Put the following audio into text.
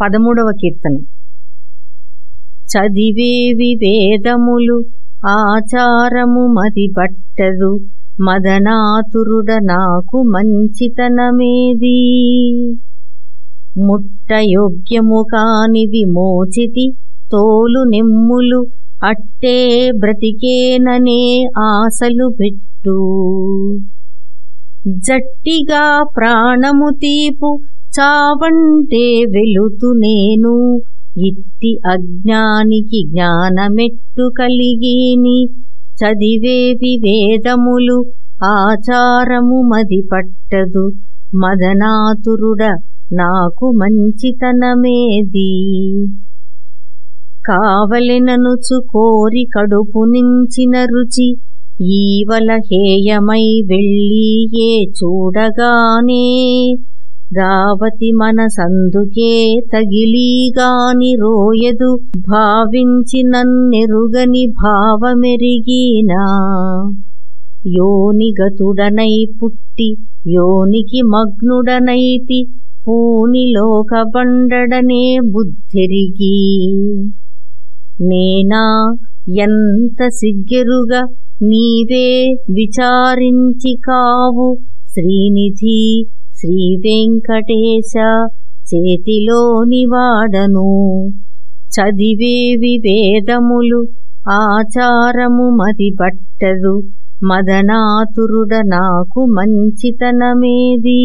పదమూడవ కీర్తనం. చదివేవి వేదములు ఆచారము మది పట్టదు మదనాతురుడ నాకు మంచితనమేది. ముట్టయోగ్యము కానివి మోచితి తోలు నెమ్ములు అట్టే బ్రతికేననే ఆశలు పెట్టు. జట్టిగా ప్రాణము తీపు చావంటే వెలుతు నేను. ఇట్టి అజ్ఞానికి జ్ఞానమెట్టు కలిగిని. చదివేవి వేదములు ఆచారము మది పట్టదు మదనాతురుడ నాకు మంచితనమేది. కావలెననుచు కోరి కడుపు నించిన రుచి ఈవల హేయమై వెళ్ళి ఏ చూడగానే రావతి మనసందుకే తగిలీగాని రోయదు. భావించి నన్నెరుగని భావమెరిగినా. యోనిగతుడనై పుట్టి యోనికి మగ్నుడనైతి పూనిలోకబండడనే బుద్ధిరిగి. నేనా ఎంత సిగ్గెరుగా నీవే విచారించి కావు. శ్రీనిధి శ్రీ వెంకటేశ చేతిలోని వాడను చదివేవి వేదములు ఆచారము మది పట్టదు మదనాతురుడ నాకు మంచితనమేది.